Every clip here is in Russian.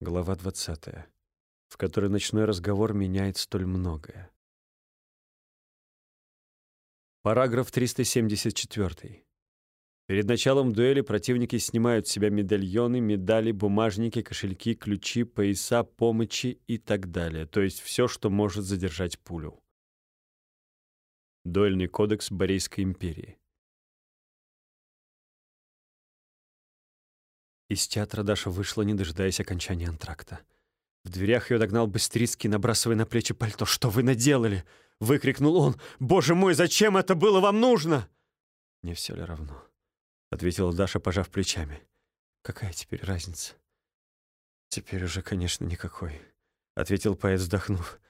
Глава 20, в которой ночной разговор меняет столь многое. Параграф 374. Перед началом дуэли противники снимают с себя медальоны, медали, бумажники, кошельки, ключи, пояса, помощи и так далее, то есть все, что может задержать пулю. Дуэльный кодекс Борейской империи. Из театра Даша вышла, не дожидаясь окончания антракта. В дверях ее догнал Быстрицкий, набрасывая на плечи пальто. «Что вы наделали?» — выкрикнул он. «Боже мой, зачем это было вам нужно?» «Не все ли равно?» — ответила Даша, пожав плечами. «Какая теперь разница?» «Теперь уже, конечно, никакой», — ответил поэт, вздохнув.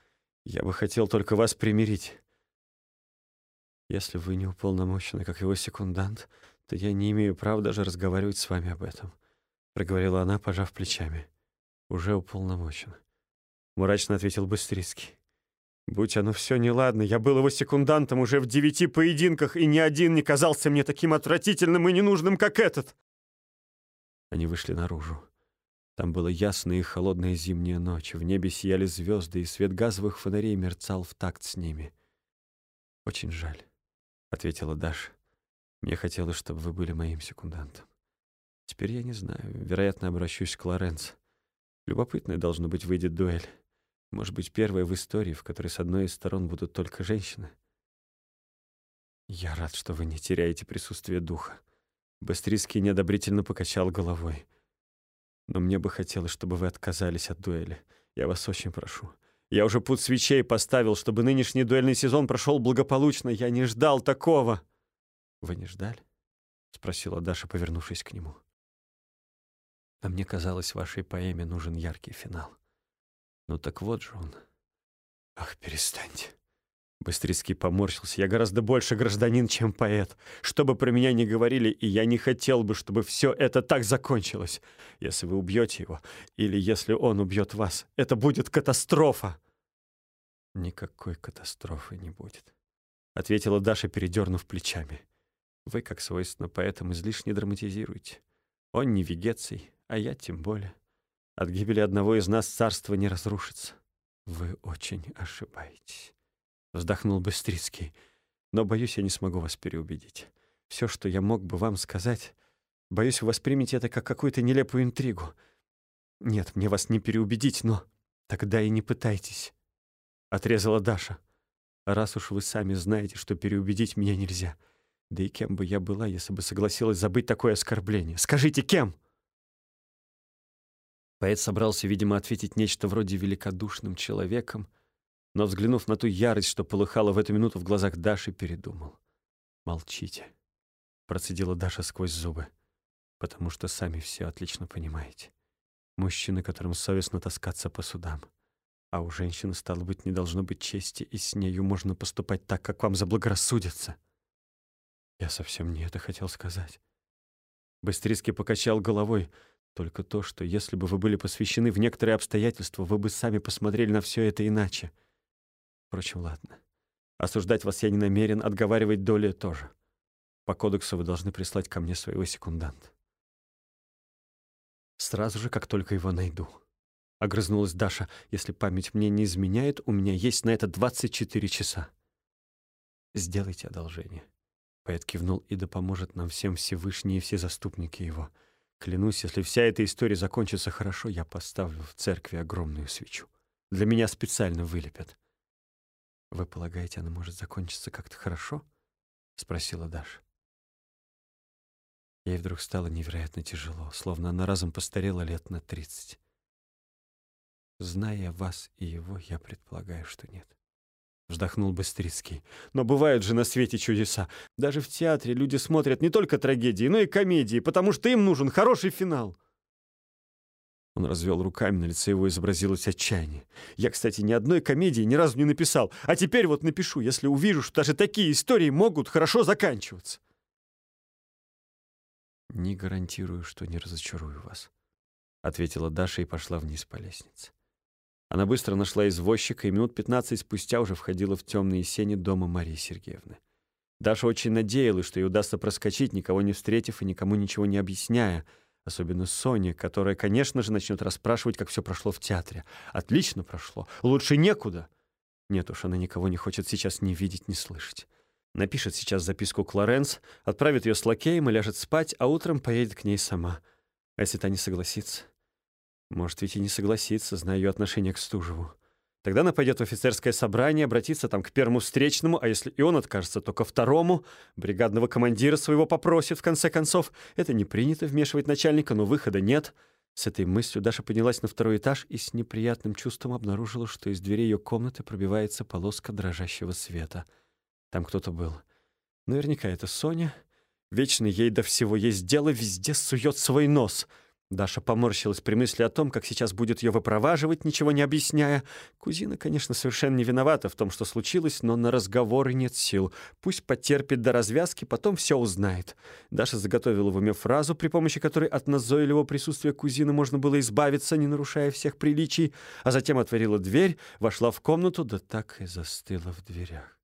«Я бы хотел только вас примирить. Если вы не уполномочены, как его секундант, то я не имею права даже разговаривать с вами об этом проговорила она, пожав плечами. Уже уполномочен. Мрачно ответил Быстрицкий. Будь оно все неладно, я был его секундантом уже в девяти поединках, и ни один не казался мне таким отвратительным и ненужным, как этот. Они вышли наружу. Там была ясная и холодная зимняя ночь. В небе сияли звезды, и свет газовых фонарей мерцал в такт с ними. «Очень жаль», — ответила Даша. «Мне хотелось, чтобы вы были моим секундантом». Теперь я не знаю. Вероятно, обращусь к Лоренцо. Любопытная должно быть выйдет дуэль. Может быть, первая в истории, в которой с одной из сторон будут только женщины. Я рад, что вы не теряете присутствие духа. Быстрицкий неодобрительно покачал головой. Но мне бы хотелось, чтобы вы отказались от дуэли. Я вас очень прошу. Я уже путь свечей поставил, чтобы нынешний дуэльный сезон прошел благополучно. Я не ждал такого. Вы не ждали? Спросила Даша, повернувшись к нему. А мне казалось, вашей поэме нужен яркий финал. Ну так вот же он. Ах, перестаньте. Быстрицкий поморщился. Я гораздо больше гражданин, чем поэт. Что бы про меня ни говорили, и я не хотел бы, чтобы все это так закончилось. Если вы убьете его, или если он убьет вас, это будет катастрофа. Никакой катастрофы не будет, ответила Даша, передернув плечами. Вы, как свойственно поэтам, излишне драматизируете. Он не вегеций, а я тем более. От гибели одного из нас царство не разрушится. Вы очень ошибаетесь, вздохнул Быстрицкий. Но боюсь, я не смогу вас переубедить. Все, что я мог бы вам сказать, боюсь, вы воспримете это как какую-то нелепую интригу. Нет, мне вас не переубедить, но тогда и не пытайтесь, отрезала Даша. Раз уж вы сами знаете, что переубедить меня нельзя. Да и кем бы я была, если бы согласилась забыть такое оскорбление? Скажите, кем? Поэт собрался, видимо, ответить нечто вроде великодушным человеком, но, взглянув на ту ярость, что полыхала в эту минуту в глазах Даши, передумал. «Молчите», — процедила Даша сквозь зубы, «потому что сами все отлично понимаете. Мужчины, которым совестно таскаться по судам. А у женщины, стало быть, не должно быть чести, и с нею можно поступать так, как вам заблагорассудится». Я совсем не это хотел сказать. Быстрицкий покачал головой, только то, что если бы вы были посвящены в некоторые обстоятельства, вы бы сами посмотрели на все это иначе. Впрочем, ладно. Осуждать вас я не намерен, отговаривать доли тоже. По кодексу вы должны прислать ко мне своего секунданта. Сразу же, как только его найду. Огрызнулась Даша. Если память мне не изменяет, у меня есть на это 24 часа. Сделайте одолжение. Поэт кивнул, и да поможет нам всем Всевышний и все заступники его — Клянусь, если вся эта история закончится хорошо, я поставлю в церкви огромную свечу. Для меня специально вылепят. Вы полагаете, она может закончиться как-то хорошо? спросила Даша. Ей вдруг стало невероятно тяжело, словно она разом постарела лет на тридцать. Зная вас и его, я предполагаю, что нет. Вздохнул Быстрицкий. Но бывают же на свете чудеса. Даже в театре люди смотрят не только трагедии, но и комедии, потому что им нужен хороший финал. Он развел руками, на лице его изобразилось отчаяние. Я, кстати, ни одной комедии ни разу не написал. А теперь вот напишу, если увижу, что даже такие истории могут хорошо заканчиваться. «Не гарантирую, что не разочарую вас», — ответила Даша и пошла вниз по лестнице. Она быстро нашла извозчика и минут пятнадцать спустя уже входила в темные сени дома Марии Сергеевны. Даша очень надеялась, что ей удастся проскочить, никого не встретив и никому ничего не объясняя, Особенно Соня, которая, конечно же, начнет расспрашивать, как все прошло в театре. Отлично прошло. Лучше некуда. Нет уж, она никого не хочет сейчас ни видеть, ни слышать. Напишет сейчас записку Клоренс, отправит ее с лакеем и ляжет спать, а утром поедет к ней сама. А если та не согласится? Может, ведь и не согласится, зная ее отношение к Стужеву. Тогда она пойдет в офицерское собрание, обратится там к первому встречному, а если и он откажется, то ко второму. Бригадного командира своего попросит, в конце концов. Это не принято вмешивать начальника, но выхода нет. С этой мыслью Даша поднялась на второй этаж и с неприятным чувством обнаружила, что из двери ее комнаты пробивается полоска дрожащего света. Там кто-то был. Наверняка это Соня. Вечно ей до всего есть дело, везде сует свой нос — Даша поморщилась при мысли о том, как сейчас будет ее выпроваживать, ничего не объясняя. Кузина, конечно, совершенно не виновата в том, что случилось, но на разговоры нет сил. Пусть потерпит до развязки, потом все узнает. Даша заготовила в уме фразу, при помощи которой от назойливого присутствия кузины можно было избавиться, не нарушая всех приличий, а затем отворила дверь, вошла в комнату, да так и застыла в дверях.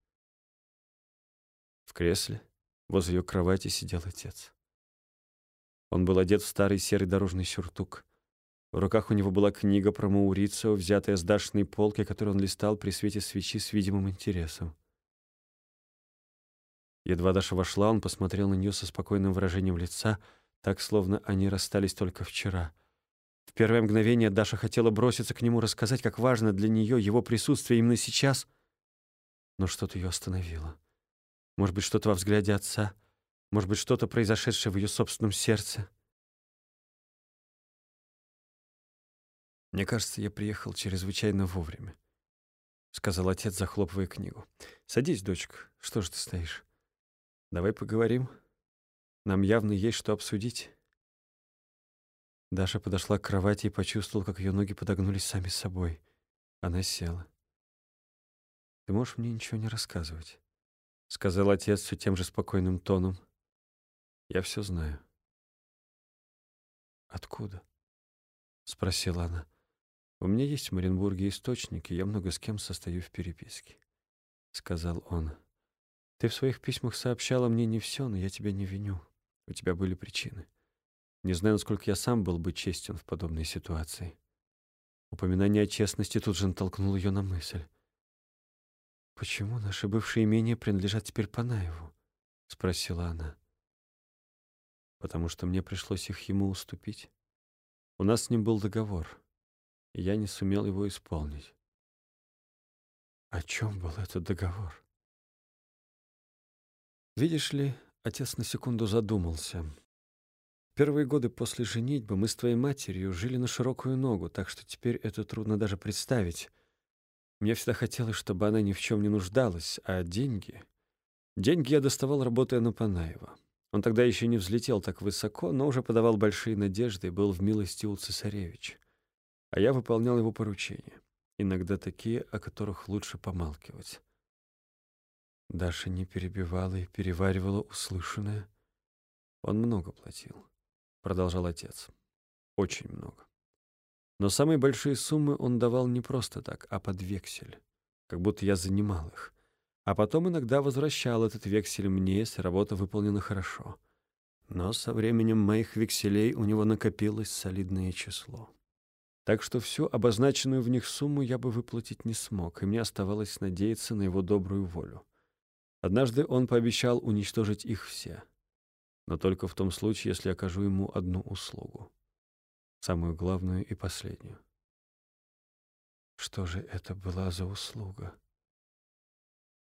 В кресле возле ее кровати сидел отец. Он был одет в старый серый дорожный сюртук. В руках у него была книга про Маурицио, взятая с Дашиной полки, которую он листал при свете свечи с видимым интересом. Едва Даша вошла, он посмотрел на нее со спокойным выражением лица, так, словно они расстались только вчера. В первое мгновение Даша хотела броситься к нему, рассказать, как важно для нее его присутствие именно сейчас, но что-то ее остановило. Может быть, что-то во взгляде отца — может быть, что-то произошедшее в ее собственном сердце. «Мне кажется, я приехал чрезвычайно вовремя», — сказал отец, захлопывая книгу. «Садись, дочка. Что же ты стоишь? Давай поговорим. Нам явно есть что обсудить». Даша подошла к кровати и почувствовала, как ее ноги подогнулись сами собой. Она села. «Ты можешь мне ничего не рассказывать?» — сказал отец все тем же спокойным тоном. Я все знаю. Откуда? Спросила она. У меня есть в Маринбурге источники, я много с кем состою в переписке. Сказал он. Ты в своих письмах сообщала мне не все, но я тебя не виню. У тебя были причины. Не знаю, насколько я сам был бы честен в подобной ситуации. Упоминание о честности тут же натолкнуло ее на мысль. «Почему наши бывшие имения принадлежат теперь Панаеву?» — спросила она потому что мне пришлось их ему уступить. У нас с ним был договор, и я не сумел его исполнить. О чем был этот договор? Видишь ли, отец на секунду задумался. Первые годы после женитьбы мы с твоей матерью жили на широкую ногу, так что теперь это трудно даже представить. Мне всегда хотелось, чтобы она ни в чем не нуждалась, а деньги... Деньги я доставал, работая на Панаева. Он тогда еще не взлетел так высоко, но уже подавал большие надежды и был в милости у цесаревича. А я выполнял его поручения, иногда такие, о которых лучше помалкивать. Даша не перебивала и переваривала услышанное. Он много платил, продолжал отец. Очень много. Но самые большие суммы он давал не просто так, а под вексель, как будто я занимал их а потом иногда возвращал этот вексель мне, если работа выполнена хорошо. Но со временем моих векселей у него накопилось солидное число. Так что всю обозначенную в них сумму я бы выплатить не смог, и мне оставалось надеяться на его добрую волю. Однажды он пообещал уничтожить их все, но только в том случае, если окажу ему одну услугу, самую главную и последнюю. Что же это была за услуга?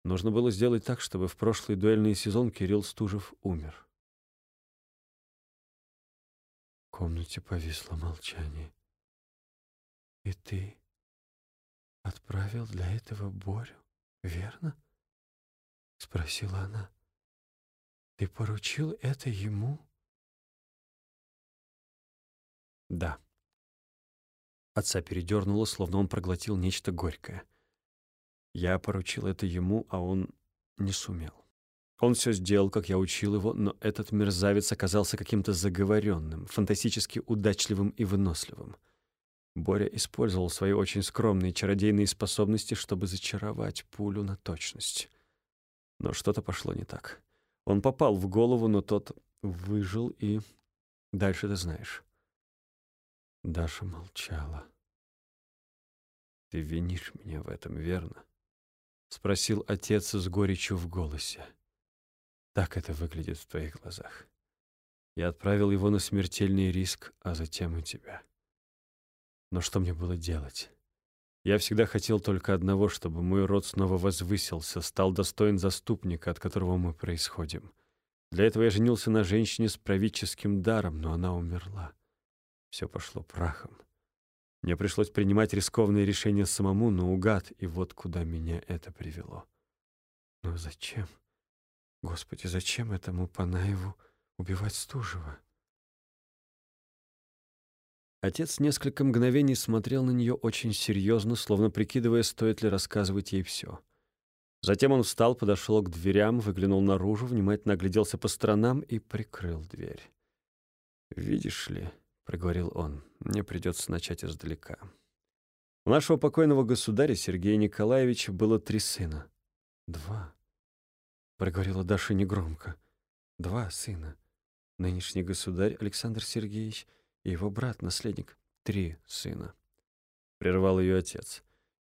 Нужно было сделать так, чтобы в прошлый дуэльный сезон Кирилл Стужев умер. В комнате повисло молчание. «И ты отправил для этого Борю, верно?» — спросила она. «Ты поручил это ему?» «Да». Отца передернуло, словно он проглотил нечто горькое. Я поручил это ему, а он не сумел. Он все сделал, как я учил его, но этот мерзавец оказался каким-то заговоренным, фантастически удачливым и выносливым. Боря использовал свои очень скромные чародейные способности, чтобы зачаровать пулю на точность. Но что-то пошло не так. Он попал в голову, но тот выжил и Дальше ты знаешь. Даша молчала. «Ты винишь меня в этом, верно?» — спросил отец с горечью в голосе. «Так это выглядит в твоих глазах. Я отправил его на смертельный риск, а затем и тебя. Но что мне было делать? Я всегда хотел только одного, чтобы мой род снова возвысился, стал достоин заступника, от которого мы происходим. Для этого я женился на женщине с правительским даром, но она умерла. Все пошло прахом. Мне пришлось принимать рискованные решения самому, наугад, и вот куда меня это привело. Но зачем? Господи, зачем этому Панаеву убивать Стужева? Отец несколько мгновений смотрел на нее очень серьезно, словно прикидывая, стоит ли рассказывать ей все. Затем он встал, подошел к дверям, выглянул наружу, внимательно огляделся по сторонам и прикрыл дверь. «Видишь ли», — проговорил он, — «мне придется начать издалека». У нашего покойного государя Сергея Николаевича было три сына. «Два», — проговорила Даша негромко. «Два сына. Нынешний государь Александр Сергеевич — и его брат, наследник, три сына. Прервал ее отец.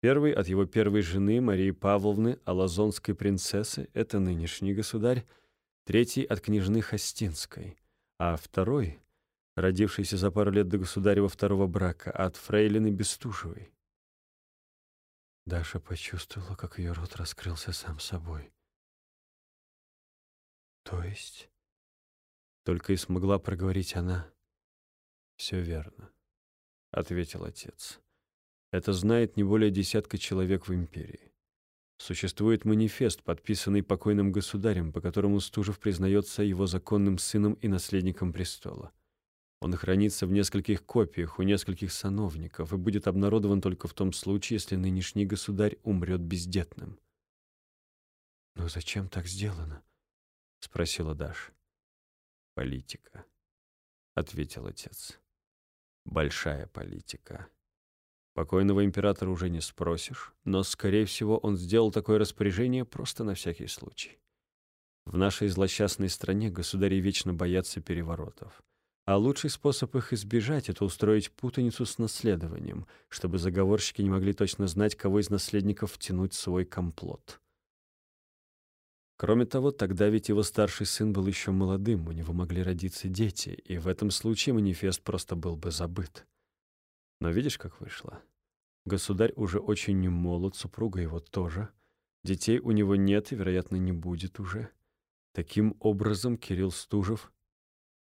Первый от его первой жены Марии Павловны, алазонской принцессы, это нынешний государь, третий от княжны Хостинской, а второй, родившийся за пару лет до государева второго брака, от фрейлины Бестужевой. Даша почувствовала, как ее рот раскрылся сам собой. То есть, только и смогла проговорить она, «Все верно», — ответил отец. «Это знает не более десятка человек в империи. Существует манифест, подписанный покойным государем, по которому Стужев признается его законным сыном и наследником престола. Он хранится в нескольких копиях у нескольких сановников и будет обнародован только в том случае, если нынешний государь умрет бездетным. «Но зачем так сделано?» — спросила Даша. «Политика», — ответил отец большая политика. Покойного императора уже не спросишь, но, скорее всего, он сделал такое распоряжение просто на всякий случай. В нашей злосчастной стране государи вечно боятся переворотов. А лучший способ их избежать — это устроить путаницу с наследованием, чтобы заговорщики не могли точно знать, кого из наследников втянуть в свой комплот. Кроме того, тогда ведь его старший сын был еще молодым, у него могли родиться дети, и в этом случае манифест просто был бы забыт. Но видишь, как вышло? Государь уже очень не молод, супруга его тоже. Детей у него нет и, вероятно, не будет уже. Таким образом, Кирилл Стужев —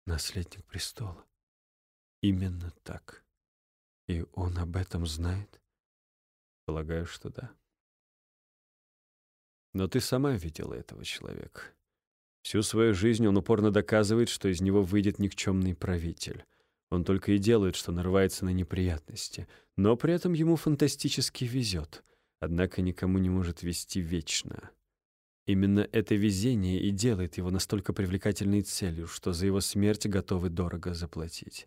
наследник престола. Именно так. И он об этом знает? Полагаю, что да. Но ты сама видела этого человека. Всю свою жизнь он упорно доказывает, что из него выйдет никчемный правитель. Он только и делает, что нарывается на неприятности, но при этом ему фантастически везет, однако никому не может вести вечно. Именно это везение и делает его настолько привлекательной целью, что за его смерть готовы дорого заплатить.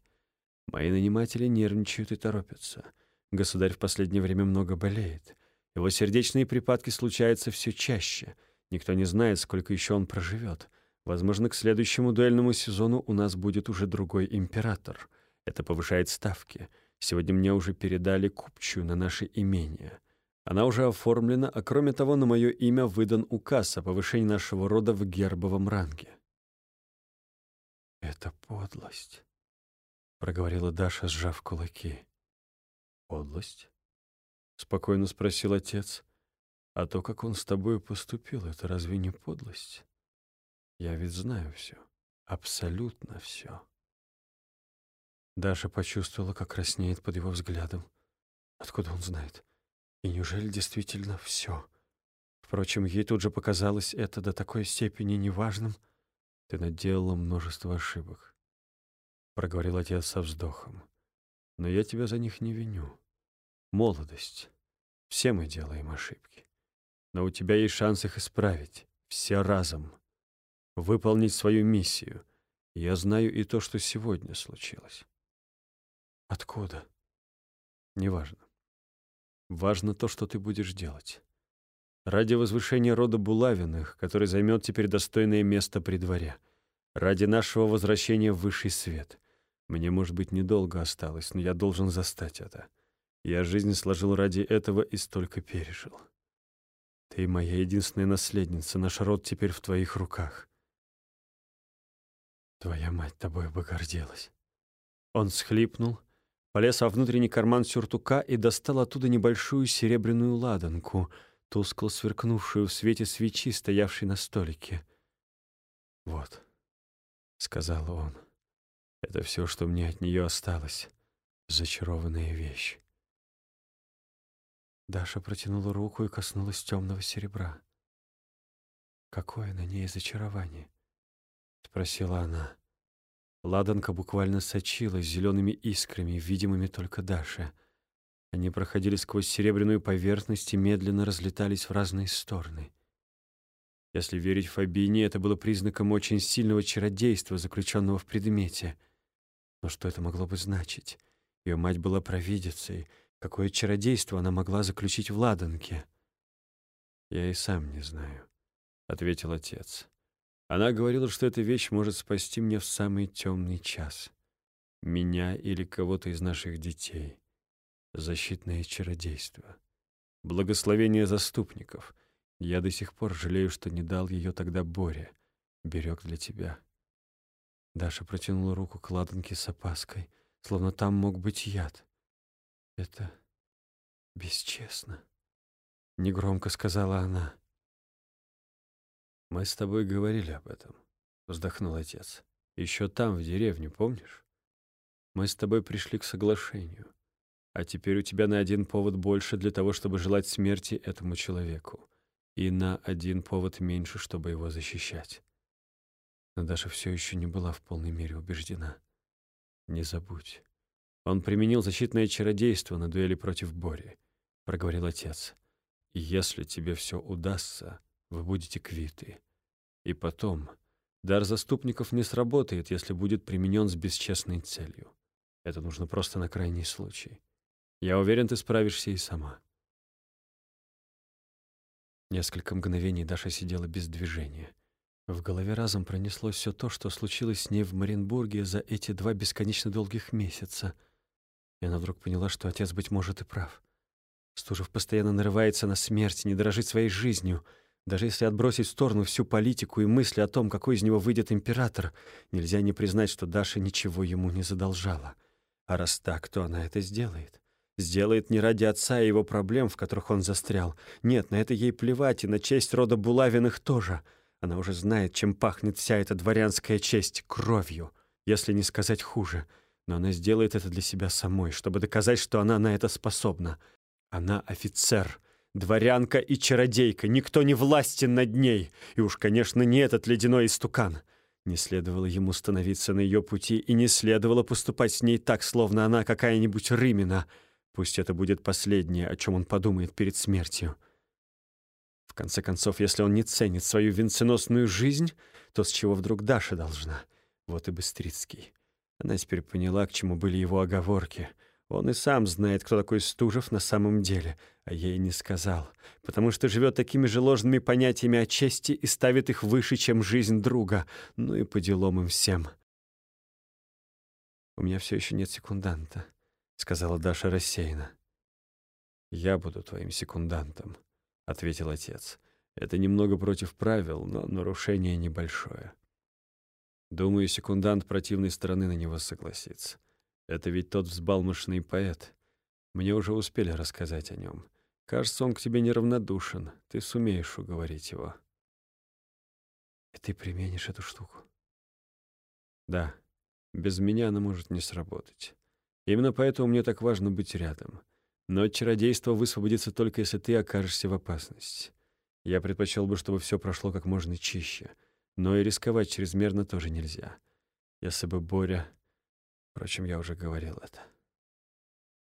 Мои наниматели нервничают и торопятся. Государь в последнее время много болеет. Его сердечные припадки случаются все чаще. Никто не знает, сколько еще он проживет. Возможно, к следующему дуэльному сезону у нас будет уже другой император. Это повышает ставки. Сегодня мне уже передали купчую на наше имение. Она уже оформлена, а кроме того, на мое имя выдан указ о повышении нашего рода в гербовом ранге. «Это подлость», — проговорила Даша, сжав кулаки. «Подлость?» — спокойно спросил отец. «А то, как он с тобой поступил, это разве не подлость? Я ведь знаю все, абсолютно все». Даша почувствовала, как краснеет под его взглядом. Откуда он знает? И неужели действительно все? Впрочем, ей тут же показалось это до такой степени неважным. Ты наделала множество ошибок, — проговорил отец со вздохом. Но я тебя за них не виню. Молодость. Все мы делаем ошибки. Но у тебя есть шанс их исправить. Все разом. Выполнить свою миссию. Я знаю и то, что сегодня случилось. Откуда? Неважно. Важно то, что ты будешь делать. Ради возвышения рода Булавиных, который займет теперь достойное место при дворе. Ради нашего возвращения в высший свет — Мне, может быть, недолго осталось, но я должен застать это. Я жизнь сложил ради этого и столько пережил. Ты моя единственная наследница, наш род теперь в твоих руках. Твоя мать тобой бы гордилась. Он схлипнул, полез во внутренний карман сюртука и достал оттуда небольшую серебряную ладанку, тускло сверкнувшую в свете свечи, стоявшей на столике. «Вот», — сказал он, — «это все, что мне от нее осталось. Зачарованная вещь». Даша протянула руку и коснулась темного серебра. «Какое на ней зачарование?» — спросила она. Ладанка буквально сочилась зелеными искрами, видимыми только Даше. Они проходили сквозь серебряную поверхность и медленно разлетались в разные стороны. Если верить Фабине, это было признаком очень сильного чародейства, заключенного в предмете. Но что это могло бы значить? Ее мать была провидицей — Какое чародейство она могла заключить в ладанке? «Я и сам не знаю», — ответил отец. «Она говорила, что эта вещь может спасти мне в самый темный час. Меня или кого-то из наших детей. Защитное чародейство. Благословение заступников. Я до сих пор жалею, что не дал ее тогда Боре. Берег для тебя». Даша протянула руку к ладанке с опаской, словно там мог быть яд. «Это бесчестно», — негромко сказала она. «Мы с тобой говорили об этом», — вздохнул отец. «Еще там, в деревне, помнишь? Мы с тобой пришли к соглашению. А теперь у тебя на один повод больше для того, чтобы желать смерти этому человеку, и на один повод меньше, чтобы его защищать». Но Даша все еще не была в полной мере убеждена. «Не забудь». Он применил защитное чародейство на дуэли против Бори, проговорил отец. Если тебе все удастся, вы будете квиты. И потом, дар заступников не сработает, если будет применен с бесчестной целью. Это нужно просто на крайний случай. Я уверен, ты справишься и сама. Несколько мгновений Даша сидела без движения. В голове разом пронеслось все то, что случилось с ней в Маринбурге за эти два бесконечно долгих месяца — и она вдруг поняла, что отец, быть может, и прав. Стужев постоянно нарывается на смерть, не дорожит своей жизнью. Даже если отбросить в сторону всю политику и мысли о том, какой из него выйдет император, нельзя не признать, что Даша ничего ему не задолжала. А раз так, то она это сделает. Сделает не ради отца и его проблем, в которых он застрял. Нет, на это ей плевать, и на честь рода Булавиных тоже. Она уже знает, чем пахнет вся эта дворянская честь — кровью, если не сказать хуже — но она сделает это для себя самой, чтобы доказать, что она на это способна. Она офицер, дворянка и чародейка, никто не властен над ней, и уж, конечно, не этот ледяной истукан. Не следовало ему становиться на ее пути, и не следовало поступать с ней так, словно она какая-нибудь рымина. Пусть это будет последнее, о чем он подумает перед смертью. В конце концов, если он не ценит свою венценосную жизнь, то с чего вдруг Даша должна? Вот и Быстрицкий. Она теперь поняла, к чему были его оговорки. Он и сам знает, кто такой Стужев на самом деле, а ей не сказал, потому что живет такими же ложными понятиями о чести и ставит их выше, чем жизнь друга. Ну и по делам им всем. «У меня все еще нет секунданта», — сказала Даша рассеянно. «Я буду твоим секундантом», — ответил отец. «Это немного против правил, но нарушение небольшое». Думаю, секундант противной стороны на него согласится. Это ведь тот взбалмошный поэт. Мне уже успели рассказать о нем. Кажется, он к тебе неравнодушен. Ты сумеешь уговорить его. И ты применишь эту штуку? Да. Без меня она может не сработать. Именно поэтому мне так важно быть рядом. Но чародейство высвободится только, если ты окажешься в опасности. Я предпочел бы, чтобы все прошло как можно чище — но и рисковать чрезмерно тоже нельзя. Если бы Боря... Впрочем, я уже говорил это.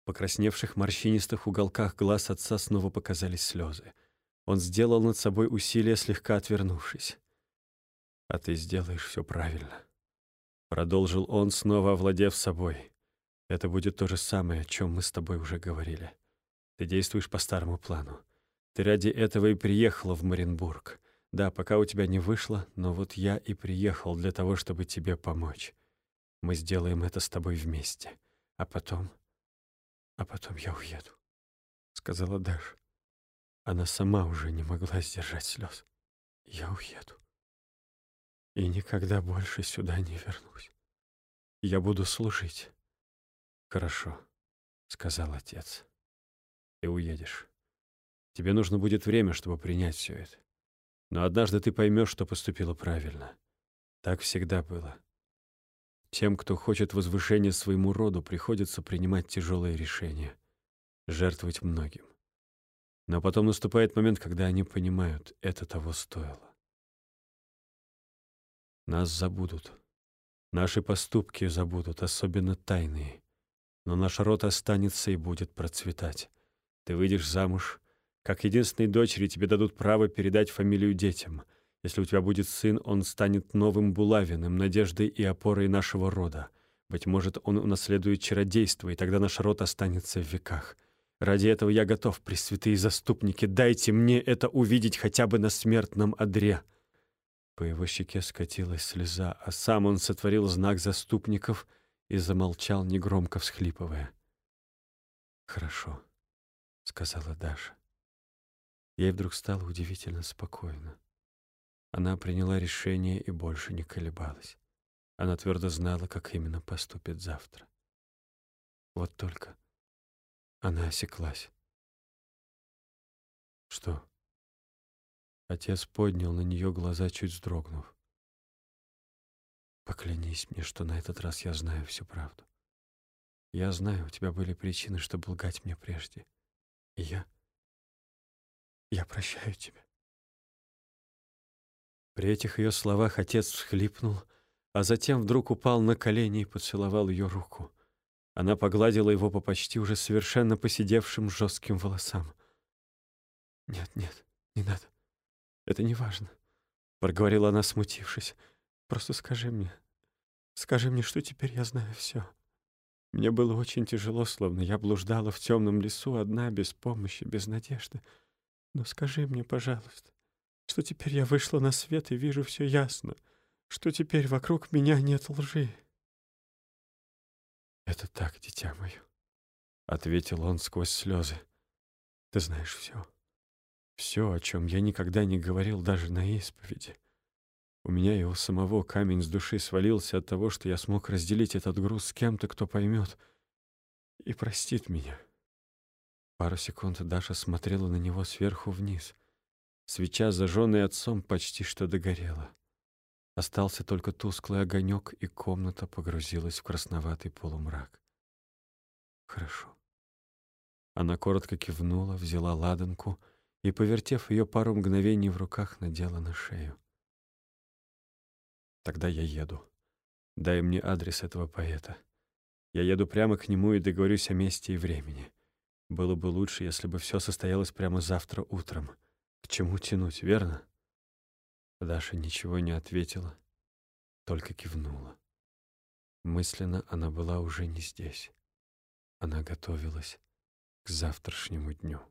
В покрасневших морщинистых уголках глаз отца снова показались слезы. Он сделал над собой усилие, слегка отвернувшись. «А ты сделаешь все правильно», — продолжил он, снова овладев собой. «Это будет то же самое, о чем мы с тобой уже говорили. Ты действуешь по старому плану. Ты ради этого и приехала в Маринбург. Да, пока у тебя не вышло, но вот я и приехал для того, чтобы тебе помочь. Мы сделаем это с тобой вместе. А потом... А потом я уеду», — сказала Даша. Она сама уже не могла сдержать слез. «Я уеду. И никогда больше сюда не вернусь. Я буду служить». «Хорошо», — сказал отец. «Ты уедешь. Тебе нужно будет время, чтобы принять все это. Но однажды ты поймешь, что поступила правильно. Так всегда было. Тем, кто хочет возвышения своему роду, приходится принимать тяжелые решения, жертвовать многим. Но потом наступает момент, когда они понимают, это того стоило. Нас забудут. Наши поступки забудут, особенно тайные. Но наш род останется и будет процветать. Ты выйдешь замуж. Как единственной дочери тебе дадут право передать фамилию детям. Если у тебя будет сын, он станет новым Булавиным, надеждой и опорой нашего рода. Быть может, он унаследует чародейство, и тогда наш род останется в веках. Ради этого я готов, пресвятые заступники, дайте мне это увидеть хотя бы на смертном одре». По его щеке скатилась слеза, а сам он сотворил знак заступников и замолчал, негромко всхлипывая. «Хорошо», — сказала Даша. Ей вдруг стало удивительно спокойно. Она приняла решение и больше не колебалась. Она твердо знала, как именно поступит завтра. Вот только она осеклась. Что? Отец поднял на нее глаза, чуть вздрогнув. Поклянись мне, что на этот раз я знаю всю правду. Я знаю, у тебя были причины, чтобы лгать мне прежде. И я... Я прощаю тебя. При этих ее словах отец всхлипнул, а затем вдруг упал на колени и поцеловал ее руку. Она погладила его по почти уже совершенно поседевшим жестким волосам. «Нет, нет, не надо. Это не важно», — проговорила она, смутившись. «Просто скажи мне, скажи мне, что теперь я знаю все. Мне было очень тяжело, словно я блуждала в темном лесу одна, без помощи, без надежды. Но скажи мне, пожалуйста, что теперь я вышла на свет и вижу все ясно, что теперь вокруг меня нет лжи. «Это так, дитя мое», — ответил он сквозь слезы. «Ты знаешь все. Все, о чем я никогда не говорил даже на исповеди. У меня у самого камень с души свалился от того, что я смог разделить этот груз с кем-то, кто поймет и простит меня». Пару секунд Даша смотрела на него сверху вниз — Свеча, зажженная отцом, почти что догорела. Остался только тусклый огонек, и комната погрузилась в красноватый полумрак. «Хорошо». Она коротко кивнула, взяла ладанку и, повертев ее пару мгновений в руках, надела на шею. «Тогда я еду. Дай мне адрес этого поэта. Я еду прямо к нему и договорюсь о месте и времени. Было бы лучше, если бы все состоялось прямо завтра утром». К чему тянуть, верно? Даша ничего не ответила, только кивнула. Мысленно она была уже не здесь. Она готовилась к завтрашнему дню.